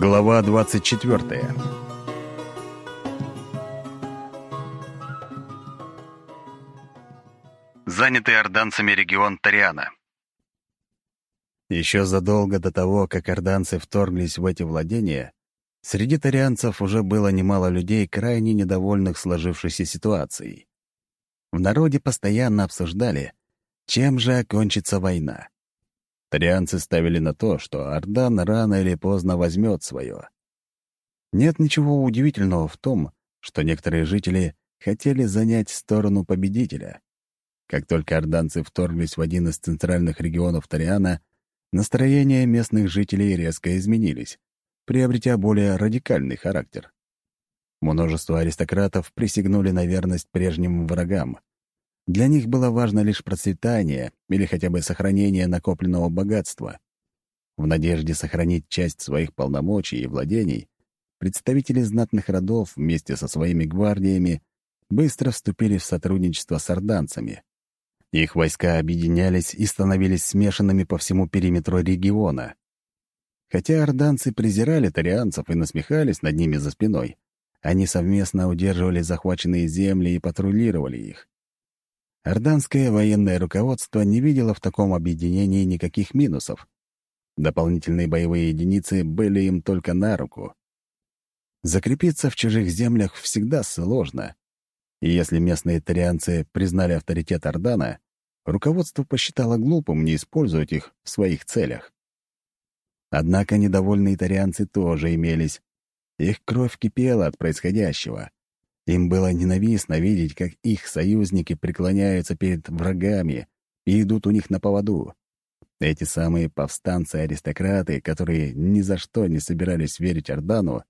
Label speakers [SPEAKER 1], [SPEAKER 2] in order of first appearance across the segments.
[SPEAKER 1] Глава 24 Занятый орданцами регион Тариана Еще задолго до того, как орданцы вторглись в эти владения, среди тарианцев уже было немало людей, крайне недовольных сложившейся ситуацией. В народе постоянно обсуждали, чем же окончится война. Тарианцы ставили на то, что Ордан рано или поздно возьмет свое. Нет ничего удивительного в том, что некоторые жители хотели занять сторону победителя. Как только орданцы вторглись в один из центральных регионов Тариана, настроения местных жителей резко изменились, приобретя более радикальный характер. Множество аристократов присягнули на верность прежним врагам, для них было важно лишь процветание или хотя бы сохранение накопленного богатства. В надежде сохранить часть своих полномочий и владений, представители знатных родов вместе со своими гвардиями быстро вступили в сотрудничество с орданцами. Их войска объединялись и становились смешанными по всему периметру региона. Хотя орданцы презирали тарианцев и насмехались над ними за спиной, они совместно удерживали захваченные земли и патрулировали их. Орданское военное руководство не видело в таком объединении никаких минусов. Дополнительные боевые единицы были им только на руку. Закрепиться в чужих землях всегда сложно. И если местные тарианцы признали авторитет Ордана, руководство посчитало глупым не использовать их в своих целях. Однако недовольные тарианцы тоже имелись. Их кровь кипела от происходящего. Им было ненавистно видеть, как их союзники преклоняются перед врагами и идут у них на поводу. Эти самые повстанцы-аристократы, которые ни за что не собирались верить Ордану,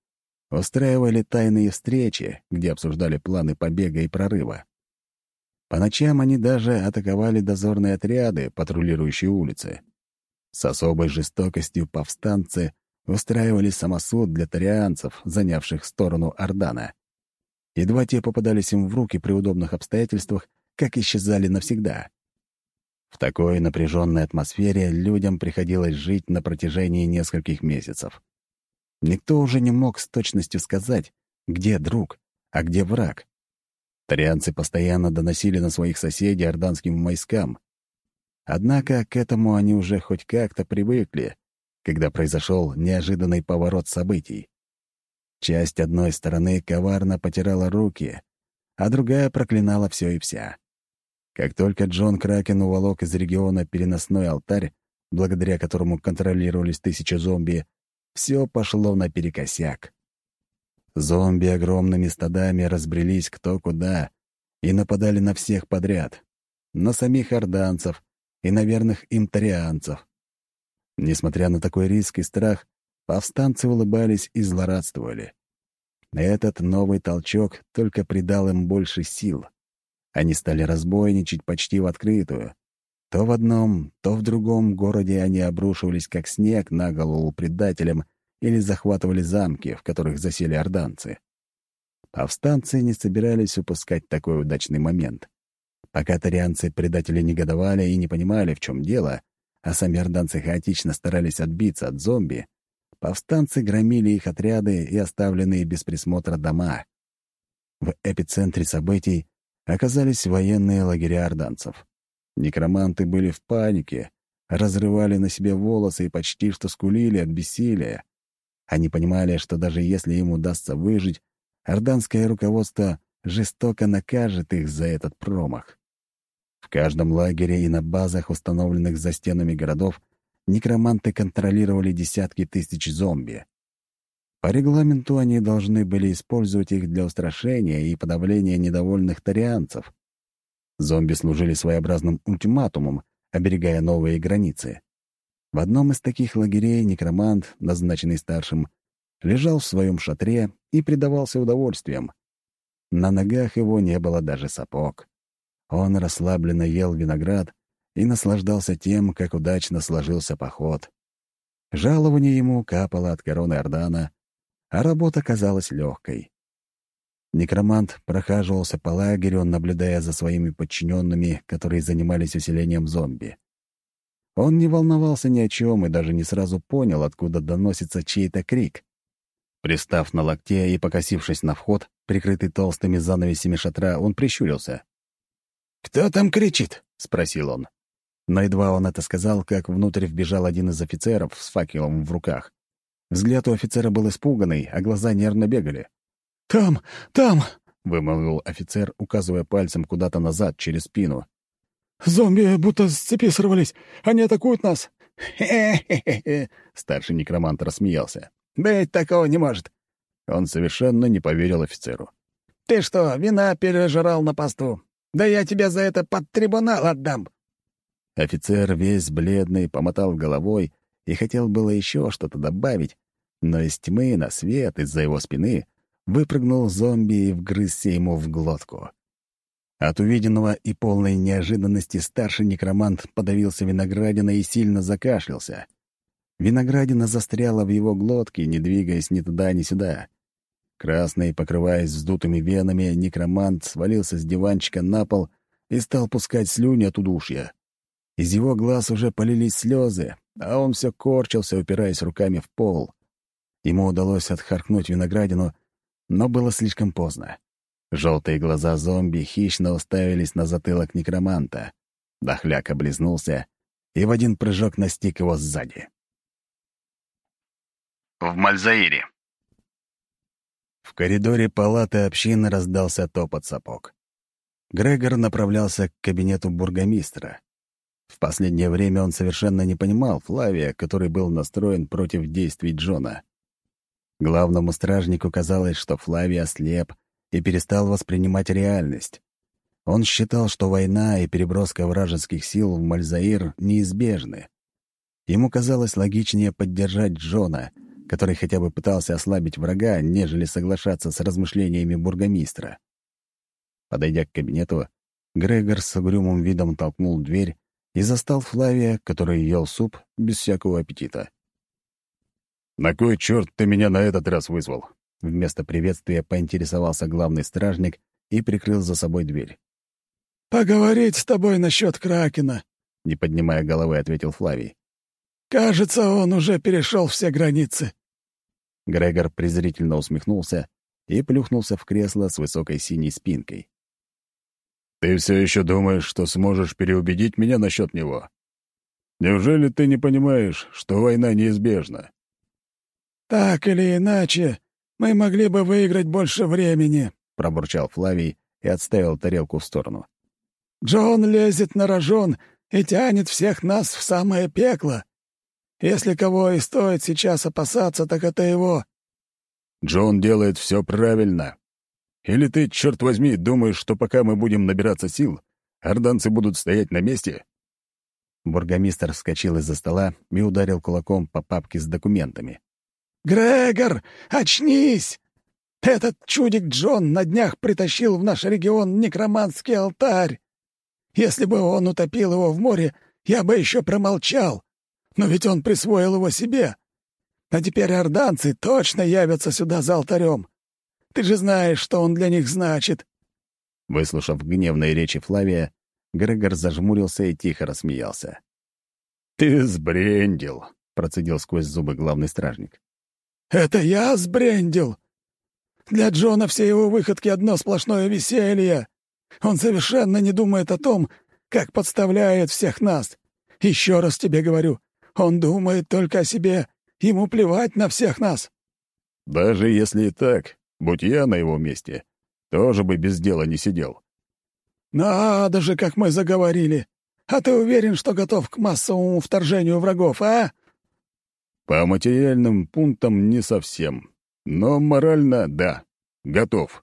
[SPEAKER 1] устраивали тайные встречи, где обсуждали планы побега и прорыва. По ночам они даже атаковали дозорные отряды, патрулирующие улицы. С особой жестокостью повстанцы устраивали самосуд для тарианцев, занявших сторону Ордана. Едва те попадались им в руки при удобных обстоятельствах, как исчезали навсегда. В такой напряженной атмосфере людям приходилось жить на протяжении нескольких месяцев. Никто уже не мог с точностью сказать, где друг, а где враг. Тарианцы постоянно доносили на своих соседей орданским войскам. Однако к этому они уже хоть как-то привыкли, когда произошел неожиданный поворот событий. Часть одной стороны коварно потирала руки, а другая проклинала все и вся. Как только Джон Кракен уволок из региона переносной алтарь, благодаря которому контролировались тысячи зомби, все пошло наперекосяк. Зомби огромными стадами разбрелись кто куда и нападали на всех подряд, на самих орданцев и на верных им тарианцев. Несмотря на такой риск и страх, Повстанцы улыбались и злорадствовали. Этот новый толчок только придал им больше сил. Они стали разбойничать почти в открытую. То в одном, то в другом городе они обрушивались как снег на голову предателям или захватывали замки, в которых засели орданцы. Повстанцы не собирались упускать такой удачный момент. Пока тарианцы-предатели негодовали и не понимали, в чем дело, а сами орданцы хаотично старались отбиться от зомби, Повстанцы громили их отряды и оставленные без присмотра дома. В эпицентре событий оказались военные лагеря орданцев. Некроманты были в панике, разрывали на себе волосы и почти что скулили от бессилия. Они понимали, что даже если им удастся выжить, орданское руководство жестоко накажет их за этот промах. В каждом лагере и на базах, установленных за стенами городов, некроманты контролировали десятки тысяч зомби. По регламенту они должны были использовать их для устрашения и подавления недовольных тарианцев. Зомби служили своеобразным ультиматумом, оберегая новые границы. В одном из таких лагерей некромант, назначенный старшим, лежал в своем шатре и предавался удовольствиям. На ногах его не было даже сапог. Он расслабленно ел виноград и наслаждался тем, как удачно сложился поход. Жалование ему капало от короны Ордана, а работа казалась легкой. Некромант прохаживался по лагерю, наблюдая за своими подчиненными, которые занимались усилением зомби. Он не волновался ни о чем и даже не сразу понял, откуда доносится чей-то крик. Пристав на локте и покосившись на вход, прикрытый толстыми занавесями шатра, он прищурился.
[SPEAKER 2] «Кто там кричит?»
[SPEAKER 1] — спросил он. Но едва он это сказал, как внутрь вбежал один из офицеров с факелом в руках. Взгляд у офицера был испуганный, а глаза нервно бегали.
[SPEAKER 2] «Там! Там!»
[SPEAKER 1] — вымолвил офицер, указывая пальцем куда-то назад, через спину.
[SPEAKER 2] «Зомби будто с цепи сорвались. Они атакуют нас!»
[SPEAKER 1] «Хе-хе-хе!» — старший некромант рассмеялся.
[SPEAKER 2] «Быть такого не может!»
[SPEAKER 1] Он совершенно не поверил офицеру.
[SPEAKER 2] «Ты что, вина пережрал на посту? Да я тебя за это под трибунал отдам!»
[SPEAKER 1] Офицер, весь бледный, помотал головой и хотел было еще что-то добавить, но из тьмы на свет из-за его спины выпрыгнул зомби и вгрызся ему в глотку. От увиденного и полной неожиданности старший некромант подавился виноградиной и сильно закашлялся. Виноградина застряла в его глотке, не двигаясь ни туда, ни сюда. Красный, покрываясь вздутыми венами, некромант свалился с диванчика на пол и стал пускать слюни от удушья. Из его глаз уже полились слезы, а он все корчился, упираясь руками в пол. Ему удалось отхаркнуть виноградину, но было слишком поздно. Желтые глаза зомби хищно уставились на затылок некроманта. Дохляк облизнулся и в один прыжок настиг его сзади. В Мальзаире. В коридоре палаты общины раздался топот сапог. Грегор направлялся к кабинету бургомистра. В последнее время он совершенно не понимал Флавия, который был настроен против действий Джона. Главному стражнику казалось, что Флавий ослеп и перестал воспринимать реальность. Он считал, что война и переброска вражеских сил в Мальзаир неизбежны. Ему казалось логичнее поддержать Джона, который хотя бы пытался ослабить врага, нежели соглашаться с размышлениями бургомистра. Подойдя к кабинету, Грегор с угрюмым видом толкнул дверь и застал Флавия, который ел суп без всякого аппетита.
[SPEAKER 3] «На кой черт ты меня на этот раз вызвал?»
[SPEAKER 1] Вместо приветствия поинтересовался главный стражник и прикрыл за собой дверь.
[SPEAKER 2] «Поговорить с тобой насчет Кракена», —
[SPEAKER 1] не поднимая головы, ответил Флавий.
[SPEAKER 2] «Кажется, он уже перешел все границы».
[SPEAKER 1] Грегор презрительно усмехнулся и плюхнулся в кресло с высокой синей спинкой.
[SPEAKER 3] «Ты все еще думаешь, что сможешь переубедить меня насчет него? Неужели ты не понимаешь, что война неизбежна?»
[SPEAKER 2] «Так или иначе, мы могли бы выиграть больше времени», — пробурчал Флавий и отставил тарелку в сторону. «Джон лезет на рожон и тянет всех нас в самое пекло. Если кого и стоит сейчас опасаться, так это его».
[SPEAKER 3] «Джон делает все правильно. Или ты, черт возьми, думаешь, что пока мы будем набираться сил, орданцы будут стоять на месте?»
[SPEAKER 1] Бургомистр вскочил из-за стола и ударил кулаком по папке с документами.
[SPEAKER 2] «Грегор, очнись! Этот чудик Джон на днях притащил в наш регион некроманский алтарь. Если бы он утопил его в море, я бы еще промолчал. Но ведь он присвоил его себе. А теперь орданцы точно явятся сюда за алтарем. Ты же знаешь, что он для них значит».
[SPEAKER 1] Выслушав гневные речи Флавия, Грегор зажмурился и тихо рассмеялся.
[SPEAKER 3] «Ты сбрендил», — процедил сквозь зубы главный стражник.
[SPEAKER 2] «Это я сбрендил? Для Джона все его выходки — одно сплошное веселье. Он совершенно не думает о том, как подставляет всех нас. Еще раз тебе говорю, он думает только о себе. Ему плевать на всех нас».
[SPEAKER 3] «Даже если и так, будь я на его месте, тоже бы без дела не сидел».
[SPEAKER 2] «Надо же, как мы заговорили! А ты уверен, что готов к массовому вторжению врагов, а?»
[SPEAKER 3] По материальным пунктам не совсем. Но морально — да, готов.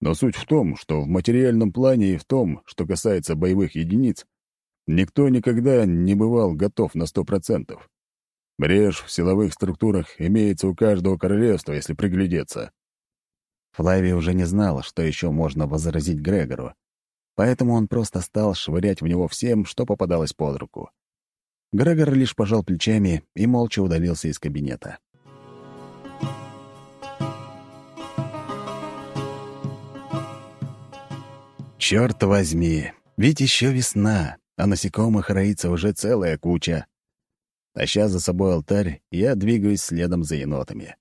[SPEAKER 3] Но суть в том, что в материальном плане и в том, что касается боевых единиц, никто никогда не бывал готов на сто процентов. Брешь в силовых структурах имеется у каждого королевства, если приглядеться.
[SPEAKER 1] Флавий уже не знал, что еще можно возразить Грегору, поэтому он просто стал швырять в него всем, что попадалось под руку. Грегор лишь пожал плечами и молча удалился из кабинета. Черт возьми, ведь еще весна, а насекомых роится уже целая куча. Таща за собой алтарь, я двигаюсь следом за енотами.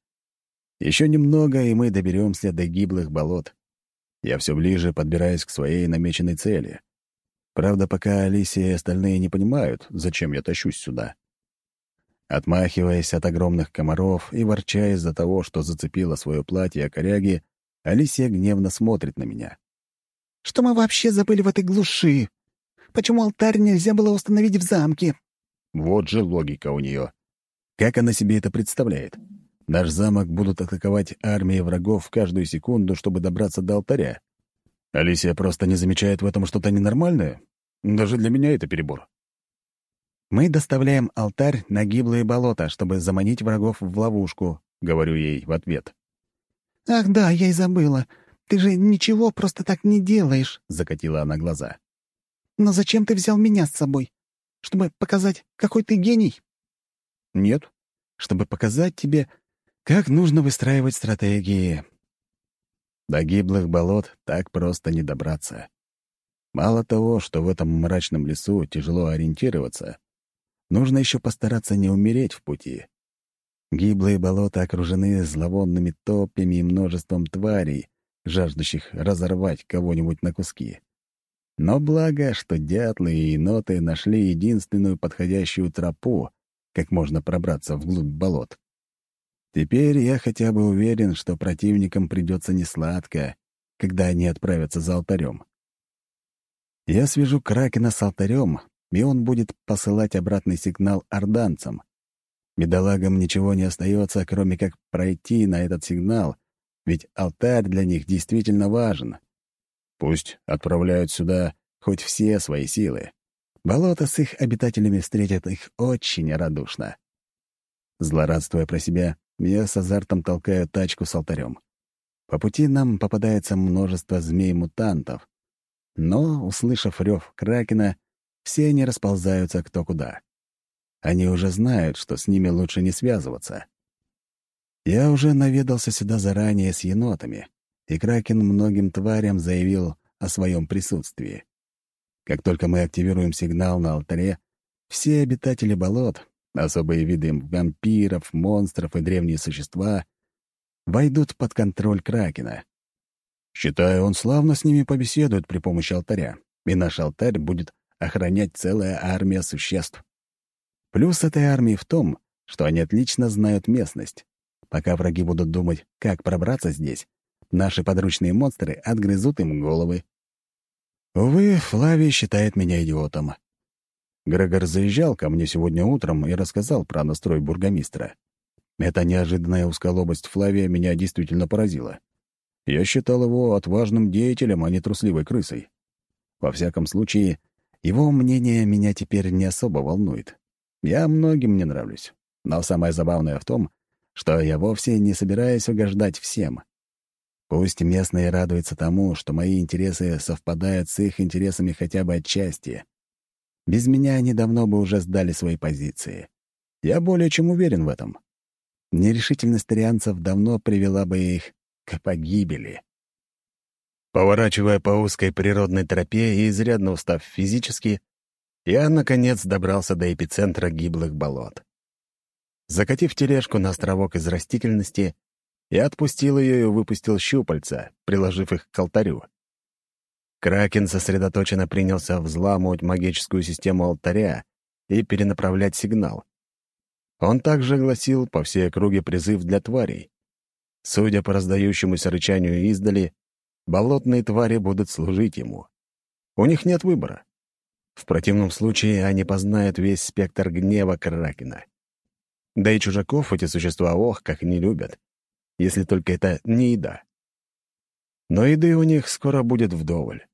[SPEAKER 1] Еще немного, и мы доберемся до гиблых болот. Я все ближе подбираюсь к своей намеченной цели. Правда, пока Алисия и остальные не понимают, зачем я тащусь сюда. Отмахиваясь от огромных комаров и ворча из-за того, что зацепила свое платье о коряги, Алисия гневно смотрит на меня.
[SPEAKER 2] «Что мы вообще забыли в этой глуши? Почему алтарь нельзя было установить в замке?»
[SPEAKER 1] Вот же логика у нее. Как она себе это представляет? Наш замок будут атаковать армии врагов каждую секунду, чтобы добраться до алтаря. Алисия просто не замечает в этом что-то ненормальное? Даже для меня это перебор. «Мы доставляем алтарь на гиблые болота, чтобы заманить врагов в ловушку», — говорю ей в ответ.
[SPEAKER 2] «Ах да, я и забыла. Ты же ничего просто так не делаешь», —
[SPEAKER 1] закатила она глаза.
[SPEAKER 2] «Но зачем ты взял меня с собой? Чтобы показать, какой ты гений?»
[SPEAKER 1] «Нет, чтобы показать тебе, как нужно выстраивать стратегии. До гиблых болот так просто не добраться. Мало того, что в этом мрачном лесу тяжело ориентироваться, нужно еще постараться не умереть в пути. Гиблые болота окружены зловонными топями и множеством тварей, жаждущих разорвать кого-нибудь на куски. Но благо, что дятлы и еноты нашли единственную подходящую тропу, как можно пробраться вглубь болот. Теперь я хотя бы уверен, что противникам придется несладко, когда они отправятся за алтарем. Я свяжу Кракена с алтарем, и он будет посылать обратный сигнал орданцам. Бедолагам ничего не остается, кроме как пройти на этот сигнал, ведь алтарь для них действительно важен. Пусть отправляют сюда хоть все свои силы. Болото с их обитателями встретят их очень радушно. Злорадствуя про себя, я с азартом толкаю тачку с алтарем. По пути нам попадается множество змей-мутантов. Но, услышав рев Кракена, все они расползаются кто куда. Они уже знают, что с ними лучше не связываться. Я уже наведался сюда заранее с енотами, и Кракен многим тварям заявил о своем присутствии. Как только мы активируем сигнал на алтаре, все обитатели болот, особые виды вампиров, монстров и древние существа войдут под контроль Кракена. Считаю, он славно с ними побеседует при помощи алтаря, и наш алтарь будет охранять целая армия существ. Плюс этой армии в том, что они отлично знают местность. Пока враги будут думать, как пробраться здесь, наши подручные монстры отгрызут им головы. Увы, Флавий считает меня идиотом. Грегор заезжал ко мне сегодня утром и рассказал про настрой бургомистра. Эта неожиданная узколобость Флавия меня действительно поразила. Я считал его отважным деятелем, а не трусливой крысой. Во всяком случае, его мнение меня теперь не особо волнует. Я многим не нравлюсь. Но самое забавное в том, что я вовсе не собираюсь угождать всем. Пусть местные радуются тому, что мои интересы совпадают с их интересами хотя бы отчасти. Без меня они давно бы уже сдали свои позиции. Я более чем уверен в этом. Нерешительность тарианцев давно привела бы их к погибели. Поворачивая по узкой природной тропе и изрядно устав физически, я, наконец, добрался до эпицентра гиблых болот. Закатив тележку на островок из растительности, я отпустил ее и выпустил щупальца, приложив их к алтарю. Кракен сосредоточенно принялся взламывать магическую систему алтаря и перенаправлять сигнал. Он также гласил по всей округе призыв для тварей. Судя по раздающемуся рычанию издали, болотные твари будут служить ему. У них нет выбора. В противном случае они познают весь спектр гнева Кракена. Да и чужаков эти существа ох, как не любят, если только это не еда. Но еды у них скоро будет вдоволь.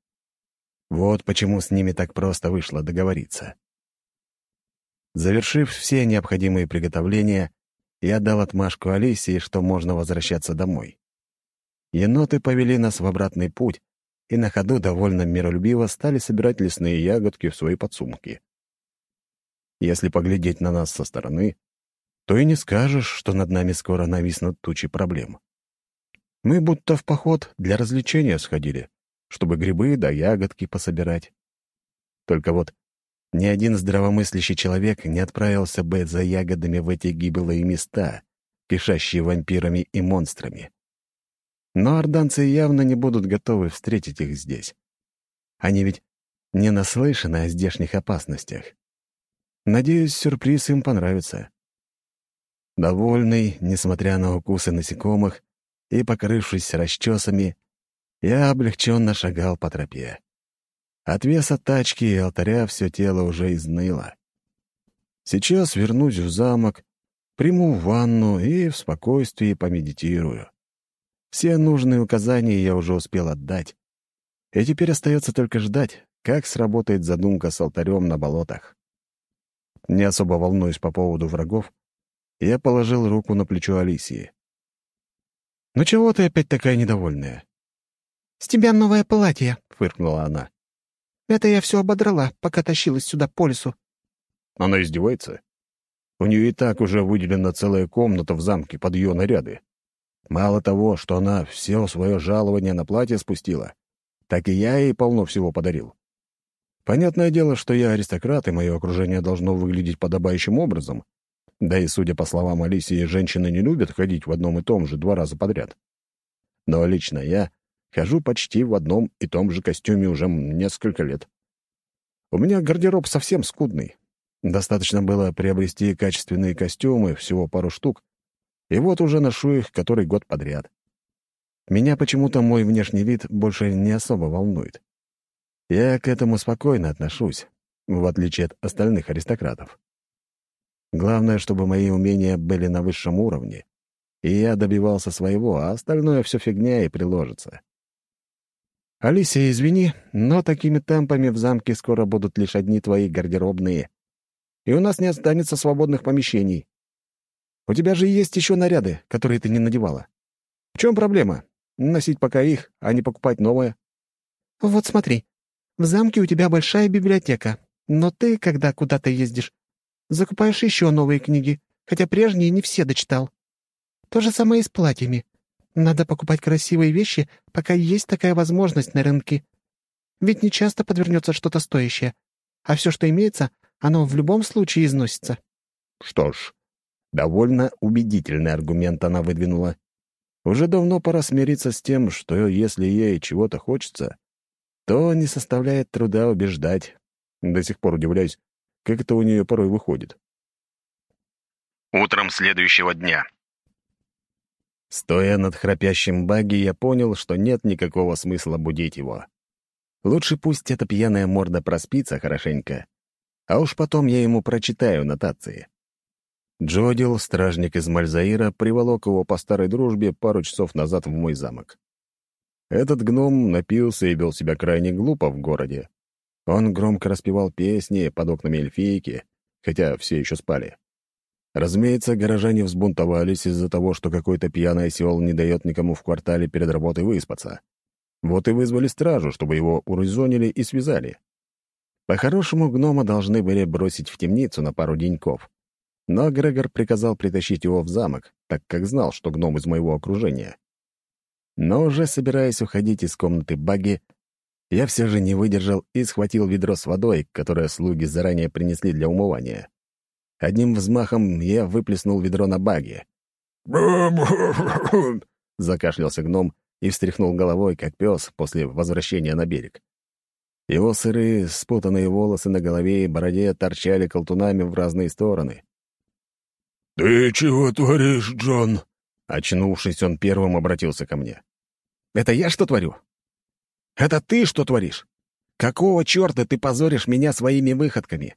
[SPEAKER 1] Вот почему с ними так просто вышло договориться. Завершив все необходимые приготовления, я дал отмашку Алисии, что можно возвращаться домой. Еноты повели нас в обратный путь и на ходу довольно миролюбиво стали собирать лесные ягодки в свои подсумки. Если поглядеть на нас со стороны, то и не скажешь, что над нами скоро нависнут тучи проблем. Мы будто в поход для развлечения сходили, чтобы грибы да ягодки пособирать. Только вот ни один здравомыслящий человек не отправился бы за ягодами в эти гиблые места, кишащие вампирами и монстрами. Но орданцы явно не будут готовы встретить их здесь. Они ведь не наслышаны о здешних опасностях. Надеюсь, сюрприз им понравится. Довольный, несмотря на укусы насекомых и покрывшись расчесами, я облегченно шагал по тропе. От веса тачки и алтаря все тело уже изныло. Сейчас вернусь в замок, приму ванну и в спокойствии помедитирую. Все нужные указания я уже успел отдать. И теперь остается только ждать, как сработает задумка с алтарем на болотах. Не особо волнуюсь по поводу врагов, я положил руку на плечо Алисии. «Ну чего ты опять такая недовольная?»
[SPEAKER 4] «С тебя новое платье», — фыркнула она. «Это я все ободрала, пока тащилась сюда по лесу».
[SPEAKER 1] Она издевается? У нее и так уже выделена целая комната в замке под ее наряды. Мало того, что она все свое жалование на платье спустила, так и я ей полно всего подарил. Понятное дело, что я аристократ, и мое окружение должно выглядеть подобающим образом, да и, судя по словам Алисии, женщины не любят ходить в одном и том же два раза подряд. Но лично я хожу почти в одном и том же костюме уже несколько лет. У меня гардероб совсем скудный. Достаточно было приобрести качественные костюмы, всего пару штук, и вот уже ношу их который год подряд. Меня почему-то мой внешний вид больше не особо волнует. Я к этому спокойно отношусь, в отличие от остальных аристократов. Главное, чтобы мои умения были на высшем уровне, и я добивался своего, а остальное все фигня и приложится. «Алисия, извини, но такими темпами в замке скоро будут лишь одни твои гардеробные, и у нас не останется свободных помещений. У тебя же есть еще наряды, которые ты не надевала. В чем проблема? Носить пока их, а не покупать новое?»
[SPEAKER 4] «Вот смотри, в замке у тебя большая библиотека, но ты, когда куда-то ездишь, Закупаешь еще новые книги, хотя прежние не все дочитал. То же самое и с платьями. Надо покупать красивые вещи, пока есть такая возможность на рынке. Ведь не часто подвернется что-то стоящее. А все, что имеется, оно в любом случае износится.
[SPEAKER 1] Что ж, довольно убедительный аргумент она выдвинула. Уже давно пора смириться с тем, что если ей чего-то хочется, то не составляет труда убеждать. До сих пор удивляюсь, как это у нее порой выходит.
[SPEAKER 5] Утром следующего дня.
[SPEAKER 1] Стоя над храпящим багги, я понял, что нет никакого смысла будить его. Лучше пусть эта пьяная морда проспится хорошенько, а уж потом я ему прочитаю нотации. Джодил, стражник из Мальзаира, приволок его по старой дружбе пару часов назад в мой замок. Этот гном напился и вел себя крайне глупо в городе. Он громко распевал песни под окнами эльфийки, хотя все еще спали. Разумеется, горожане взбунтовались из-за того, что какой-то пьяный осел не дает никому в квартале перед работой выспаться. Вот и вызвали стражу, чтобы его урезонили и связали. По-хорошему, гнома должны были бросить в темницу на пару деньков. Но Грегор приказал притащить его в замок, так как знал, что гном из моего окружения. Но уже собираясь уходить из комнаты Багги, я все же не выдержал и схватил ведро с водой, которое слуги заранее принесли для умывания. Одним взмахом я выплеснул ведро на баги. закашлялся гном и встряхнул головой, как пес после возвращения на берег. Его сырые, спутанные волосы на голове и бороде торчали колтунами в разные стороны.
[SPEAKER 3] «Ты чего творишь, Джон?»
[SPEAKER 1] Очнувшись, он первым обратился ко мне. «Это я что творю? Это ты что творишь? Какого черта ты позоришь меня своими выходками?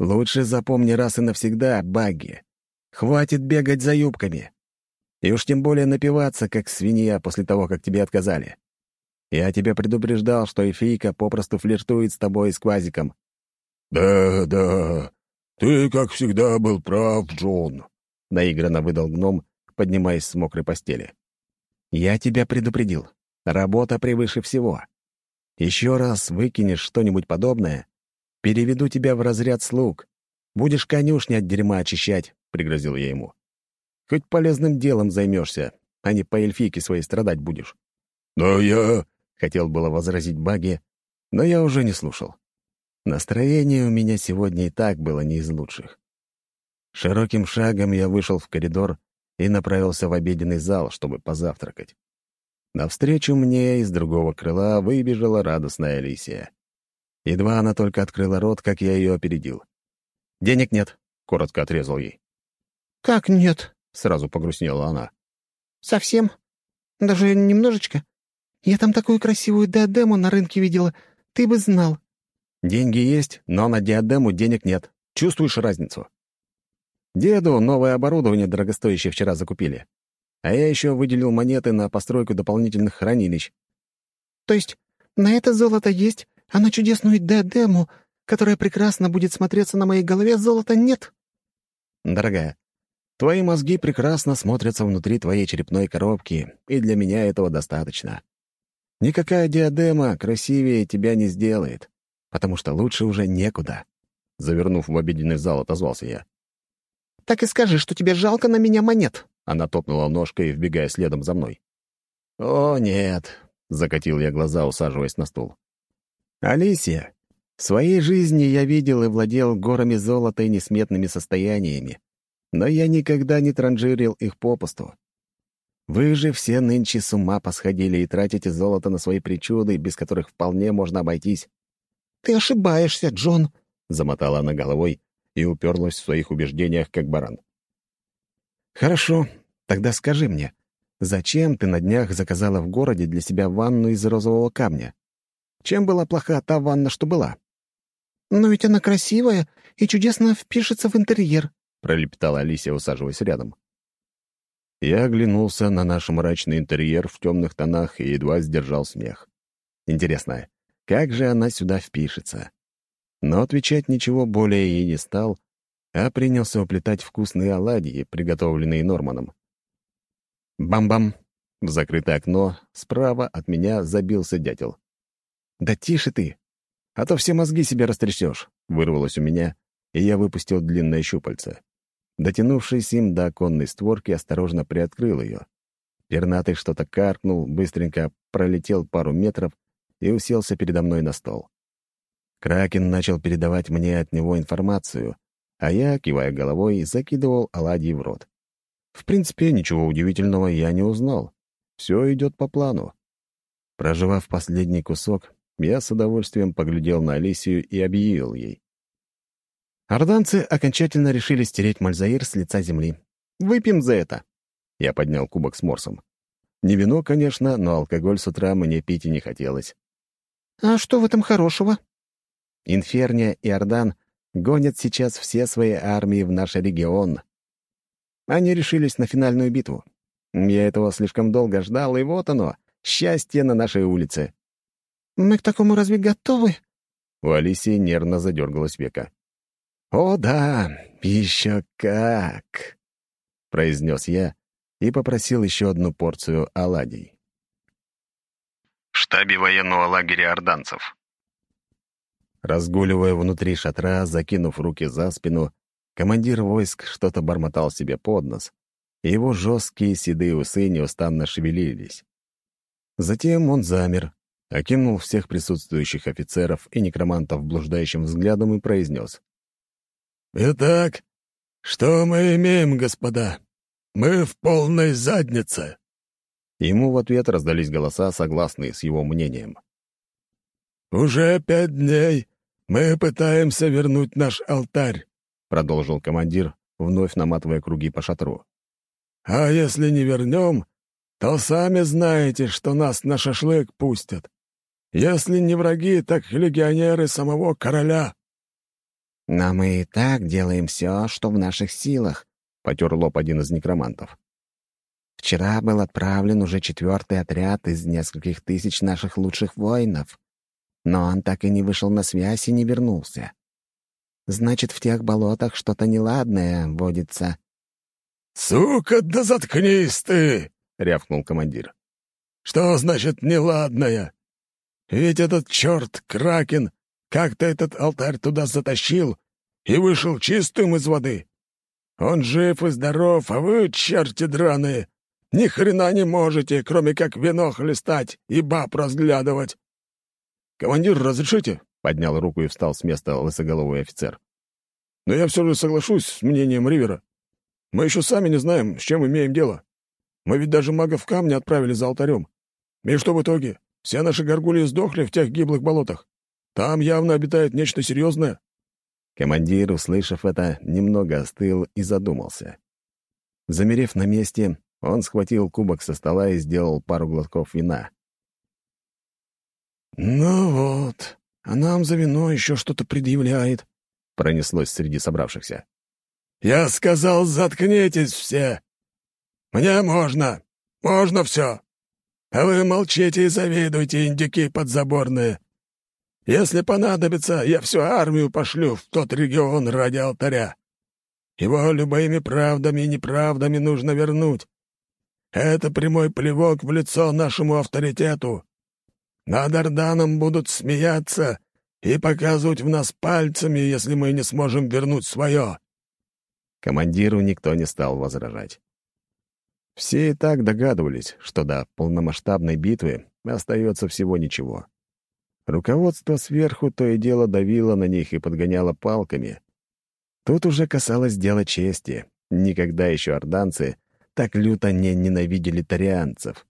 [SPEAKER 1] Лучше запомни раз и навсегда, Багги. Хватит бегать за юбками. И уж тем более напиваться, как свинья после того, как тебе отказали. Я тебя предупреждал, что Эфийка попросту флиртует с тобой и с Квазиком.
[SPEAKER 3] «Да, да, ты, как всегда, был прав, Джон», —
[SPEAKER 1] наигранно выдал гном, поднимаясь с мокрой постели. «Я тебя предупредил. Работа превыше всего. Еще раз выкинешь что-нибудь подобное, переведу тебя в разряд слуг. Будешь конюшни от дерьма очищать», — пригрозил я ему. «Хоть полезным делом займешься, а не по эльфийке своей страдать будешь».
[SPEAKER 3] «Но я...»
[SPEAKER 1] — хотел было возразить Баги, но я уже не слушал. Настроение у меня сегодня и так было не из лучших. Широким шагом я вышел в коридор и направился в обеденный зал, чтобы позавтракать. Навстречу мне из другого крыла выбежала радостная Алисия. Едва она только открыла рот, как я ее опередил. «Денег нет», — коротко отрезал ей.
[SPEAKER 4] «Как нет?»
[SPEAKER 1] — сразу погрустнела она.
[SPEAKER 4] «Совсем? Даже немножечко? Я там такую красивую диадему на рынке видела. Ты бы знал».
[SPEAKER 1] «Деньги есть, но на диадему денег нет. Чувствуешь разницу?» «Деду новое оборудование дорогостоящее вчера закупили. А я еще выделил монеты на постройку дополнительных хранилищ».
[SPEAKER 4] «То есть на это золото есть, а на чудесную диадему, которая прекрасно будет смотреться на моей голове, золота нет?»
[SPEAKER 1] «Дорогая, твои мозги прекрасно смотрятся внутри твоей черепной коробки, и для меня этого достаточно. Никакая диадема красивее тебя не сделает, потому что лучше уже некуда. Завернув в обеденный зал, отозвался я.
[SPEAKER 4] «Так и скажи, что тебе жалко на меня монет!»
[SPEAKER 1] Она топнула ножкой, вбегая следом за мной. «О, нет!» — закатил я глаза, усаживаясь на стул. «Алисия, в своей жизни я видел и владел горами золота и несметными состояниями, но я никогда не транжирил их попусту. Вы же все нынче с ума посходили и тратите золото на свои причуды, без которых вполне можно обойтись.
[SPEAKER 4] «Ты ошибаешься, Джон», — замотала
[SPEAKER 1] она головой и уперлась в своих убеждениях, как баран. «Хорошо, тогда скажи мне, зачем ты на днях заказала в городе для себя ванну из розового камня? Чем была плоха та ванна, что была?»
[SPEAKER 4] «Но ведь она красивая и чудесно впишется в интерьер», —
[SPEAKER 1] пролепетала Алисия, усаживаясь рядом. Я оглянулся на наш мрачный интерьер в темных тонах и едва сдержал смех. Интересно, как же она сюда впишется? Но отвечать ничего более ей не стал, а принялся уплетать вкусные оладьи, приготовленные Норманом. Бам-бам! В закрытое окно справа от меня забился дятел. «Да тише ты! А то все мозги себе растрясешь!» — вырвалось у меня, и я выпустил длинное щупальце. Дотянувшись им до оконной створки, осторожно приоткрыл ее. Пернатый что-то каркнул, быстренько пролетел пару метров и уселся передо мной на стол. Кракен начал передавать мне от него информацию, а я, кивая головой, закидывал оладьи в рот. В принципе, ничего удивительного я не узнал. Все идет по плану. Проживав последний кусок, я с удовольствием поглядел на Алисию и объявил ей. Орданцы окончательно решили стереть Мальзаир с лица земли. Выпьем за это. Я поднял кубок с морсом. Не вино, конечно, но алкоголь с утра мне пить и не хотелось.
[SPEAKER 4] «А что в этом хорошего?»
[SPEAKER 1] Инферния и Ордан гонят сейчас все свои армии в наш регион. Они решились на финальную битву. Я этого слишком долго ждал, и вот оно, счастье на нашей улице.
[SPEAKER 4] «Мы к такому разве готовы?»
[SPEAKER 1] У Алисии нервно задергалась века. «О да, еще как!» — произнес я и попросил еще одну порцию оладий. В штабе военного лагеря орданцев. Разгуливая внутри шатра, закинув руки за спину, командир войск что-то бормотал себе под нос, и его жесткие седые усы неустанно шевелились. Затем он замер, окинул всех присутствующих офицеров и некромантов блуждающим взглядом и произнес.
[SPEAKER 2] «Итак, что мы имеем, господа? Мы в полной заднице!»
[SPEAKER 1] Ему в ответ раздались голоса, согласные с его мнением.
[SPEAKER 2] «Уже пять дней мы пытаемся вернуть наш алтарь», — продолжил командир, вновь наматывая круги по шатру. «А если не вернем, то сами знаете, что нас на шашлык пустят. Если не враги, так легионеры самого короля».
[SPEAKER 4] «Но мы и так делаем все, что в наших силах», — потер лоб один из некромантов. «Вчера был отправлен уже четвертый отряд из нескольких тысяч наших лучших воинов, но он так и не вышел на связь и не вернулся. Значит, в тех болотах что-то неладное водится».
[SPEAKER 2] «Сука, да заткнись ты!» — рявкнул командир. «Что значит неладное? Ведь этот черт Кракен как-то этот алтарь туда затащил и вышел чистым из воды. Он жив и здоров, а вы, черти драные, ни хрена не можете, кроме как вино хлестать и баб разглядывать.
[SPEAKER 1] «Командир, разрешите?» — поднял руку и встал с места лысоголовый офицер. «Но я все же соглашусь с мнением Ривера.
[SPEAKER 3] Мы еще сами не знаем, с чем имеем дело. Мы ведь даже магов камня отправили за алтарем. И что в итоге? Все наши горгульи сдохли в тех гиблых болотах. Там явно обитает нечто серьезное.
[SPEAKER 1] Командир, услышав это, немного остыл и задумался. Замерев на месте, он схватил кубок со стола и сделал пару глотков вина.
[SPEAKER 2] «Ну вот, а нам за вино еще что-то предъявляет», — пронеслось среди собравшихся.
[SPEAKER 3] «Я сказал, заткнитесь все! Мне можно, можно все! А вы молчите и завидуйте, индюки подзаборные! Если понадобится, я всю армию пошлю в тот регион ради алтаря. Его любыми правдами и неправдами нужно вернуть. Это прямой плевок в лицо нашему авторитету. Над Орданом будут смеяться и показывать в нас пальцами, если мы не сможем вернуть свое».
[SPEAKER 1] Командиру никто не стал возражать. Все и так догадывались, что до полномасштабной битвы остается всего ничего. Руководство сверху то и дело давило на них и подгоняло палками. Тут уже касалось дела чести. Никогда еще орданцы так люто не ненавидели тарианцев.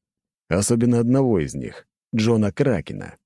[SPEAKER 1] Особенно одного из них — Джона Кракена.